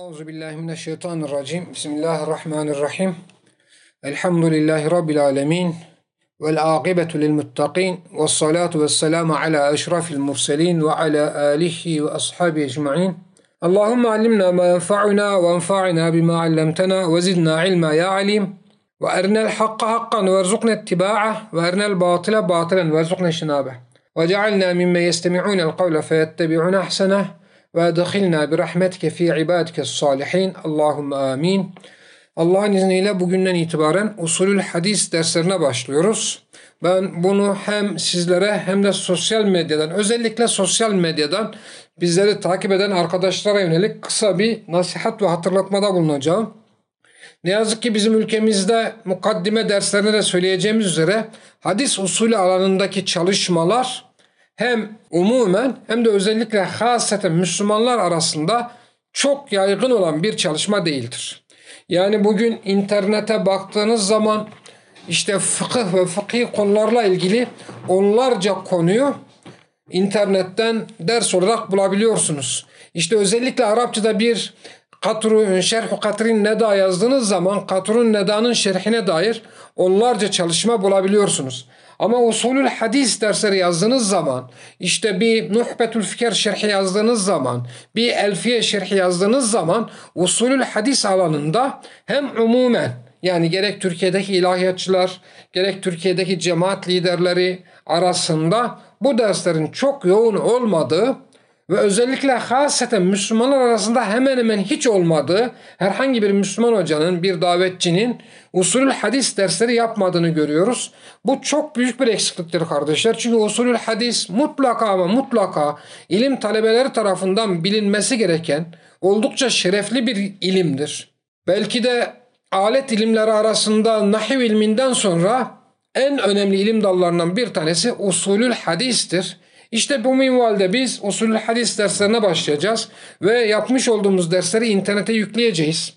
أعوذ بالله من الشيطان الرجيم بسم الله الرحمن الرحيم الحمد لله رب العالمين والعاقبة للمتقين والصلاة والسلام على أشرف المرسلين وعلى آله وأصحابه أجمعين اللهم علمنا ما ينفعنا وانفعنا بما علمتنا وزدنا علما يا عليم وأرنا الحق حقا وارزقنا اتباعه وأرنا الباطل باطلا وارزقنا اجتنابه وجعلنا ممن يستمعون القول فيتبعون أحسنه ve edhilna bi rahmetike fi ibadike salihin. Allahümme amin. Allah'ın izniyle bugünden itibaren usulül hadis derslerine başlıyoruz. Ben bunu hem sizlere hem de sosyal medyadan özellikle sosyal medyadan bizleri takip eden arkadaşlara yönelik kısa bir nasihat ve hatırlatmada bulunacağım. Ne yazık ki bizim ülkemizde mukaddime derslerinde de söyleyeceğimiz üzere hadis usulü alanındaki çalışmalar hem umumen hem de özellikle haseten Müslümanlar arasında çok yaygın olan bir çalışma değildir. Yani bugün internete baktığınız zaman işte fıkıh ve fıkhi konularla ilgili onlarca konuyu internetten ders olarak bulabiliyorsunuz. İşte özellikle Arapçada bir Katru, Şerhu Katrin Neda yazdığınız zaman Katrun Neda'nın şerhine dair onlarca çalışma bulabiliyorsunuz. Ama usulül hadis dersleri yazdığınız zaman, işte bir Nuhbetül Fikir şerhi yazdığınız zaman, bir Elfiye şerhi yazdığınız zaman usulül hadis alanında hem umumen yani gerek Türkiye'deki ilahiyatçılar, gerek Türkiye'deki cemaat liderleri arasında bu derslerin çok yoğun olmadığı ve özellikle haseten Müslümanlar arasında hemen hemen hiç olmadığı herhangi bir Müslüman hocanın, bir davetçinin usulül hadis dersleri yapmadığını görüyoruz. Bu çok büyük bir eksikliktir kardeşler. Çünkü usulül hadis mutlaka ama mutlaka ilim talebeleri tarafından bilinmesi gereken oldukça şerefli bir ilimdir. Belki de alet ilimleri arasında nahiv ilminden sonra en önemli ilim dallarından bir tanesi usulül hadistir. İşte bu minvalde biz usulü hadis derslerine başlayacağız ve yapmış olduğumuz dersleri internete yükleyeceğiz.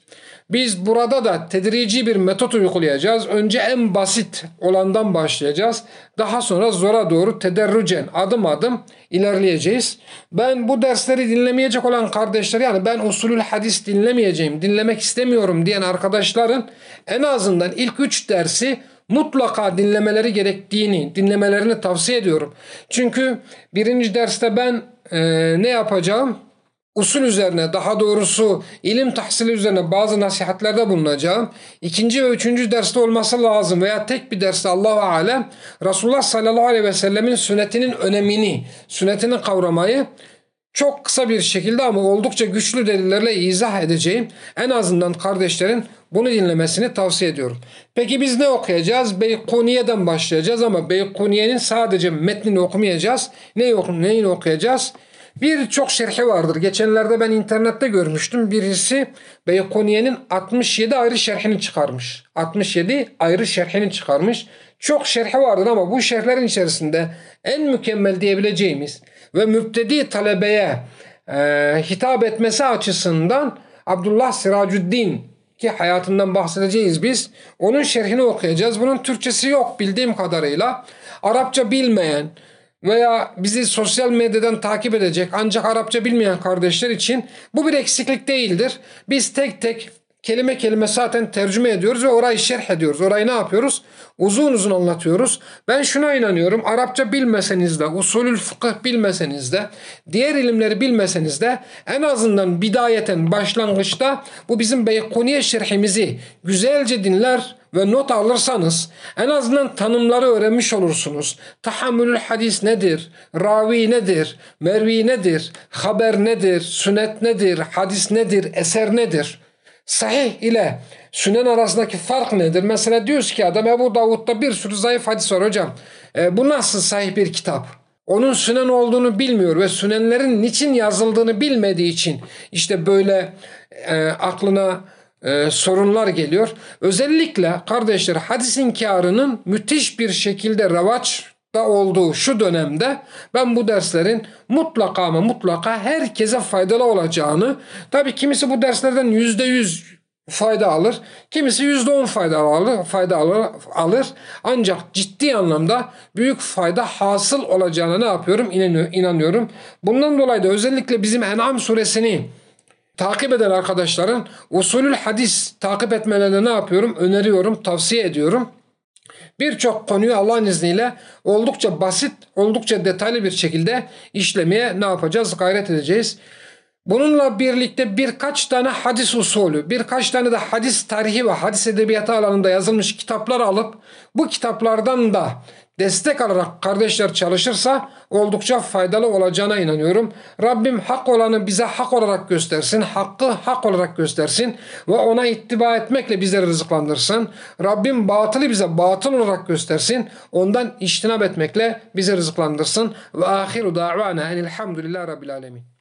Biz burada da tedrici bir metot uygulayacağız. Önce en basit olandan başlayacağız. Daha sonra zora doğru tederrücen adım adım ilerleyeceğiz. Ben bu dersleri dinlemeyecek olan kardeşler yani ben usulül hadis dinlemeyeceğim, dinlemek istemiyorum diyen arkadaşların en azından ilk üç dersi mutlaka dinlemeleri gerektiğini, dinlemelerini tavsiye ediyorum. Çünkü birinci derste ben e, ne yapacağım? Usul üzerine daha doğrusu ilim tahsili üzerine bazı nasihatlerde bulunacağım. İkinci ve üçüncü derste olması lazım veya tek bir derste Allahu Alem Resulullah sallallahu aleyhi ve sellemin sünnetinin önemini, sünnetini kavramayı çok kısa bir şekilde ama oldukça güçlü delillerle izah edeceğim. En azından kardeşlerin bunu dinlemesini tavsiye ediyorum. Peki biz ne okuyacağız? Beykuniye'den başlayacağız ama Beykuniye'nin sadece metnini okumayacağız. Neyi, oku neyi okuyacağız? Birçok şerhi vardır. Geçenlerde ben internette görmüştüm. Birisi Beykuniye'nin 67 ayrı şerhini çıkarmış. 67 ayrı şerhini çıkarmış. Çok şerhi vardır ama bu şerhlerin içerisinde en mükemmel diyebileceğimiz ve müptedi talebeye e, hitap etmesi açısından Abdullah Siracüddin ki hayatından bahsedeceğiz biz. Onun şerhini okuyacağız. Bunun Türkçesi yok bildiğim kadarıyla. Arapça bilmeyen veya bizi sosyal medyadan takip edecek ancak Arapça bilmeyen kardeşler için bu bir eksiklik değildir. Biz tek tek kelime kelime zaten tercüme ediyoruz ve orayı şerh ediyoruz. Orayı ne yapıyoruz? Uzun uzun anlatıyoruz. Ben şuna inanıyorum. Arapça bilmeseniz de, usulül fıkıh bilmeseniz de, diğer ilimleri bilmeseniz de en azından bidayeten başlangıçta bu bizim Beykuniye şerhimizi güzelce dinler ve not alırsanız en azından tanımları öğrenmiş olursunuz. Tahammülül hadis nedir? Ravi nedir? Mervi nedir? Haber nedir? Sünnet nedir? Hadis nedir? Eser nedir? Sahih ile sünen arasındaki fark nedir? Mesela diyoruz ki adam Ebu Davud'da bir sürü zayıf hadis var hocam. E, bu nasıl sahih bir kitap? Onun sünen olduğunu bilmiyor ve sünenlerin niçin yazıldığını bilmediği için işte böyle e, aklına e, sorunlar geliyor. Özellikle kardeşler hadis inkarının müthiş bir şekilde revaç da olduğu şu dönemde ben bu derslerin mutlaka ama mutlaka herkese faydalı olacağını tabi kimisi bu derslerden yüzde yüz fayda alır. Kimisi yüzde on fayda alır, fayda alır. Ancak ciddi anlamda büyük fayda hasıl olacağına ne yapıyorum? İnanıyorum. Bundan dolayı da özellikle bizim En'am suresini takip eden arkadaşların usulül hadis takip etmelerine ne yapıyorum? Öneriyorum, tavsiye ediyorum. Birçok konuyu Allah'ın izniyle oldukça basit, oldukça detaylı bir şekilde işlemeye ne yapacağız? Gayret edeceğiz. Bununla birlikte birkaç tane hadis usulü, birkaç tane de hadis tarihi ve hadis edebiyatı alanında yazılmış kitaplar alıp bu kitaplardan da destek alarak kardeşler çalışırsa oldukça faydalı olacağına inanıyorum. Rabbim hak olanı bize hak olarak göstersin, hakkı hak olarak göstersin ve ona ittiba etmekle bizleri rızıklandırsın. Rabbim batılı bize batıl olarak göstersin, ondan iştinab etmekle bizi rızıklandırsın. Ve ahiru da'vana enilhamdülillahi rabbil alemin.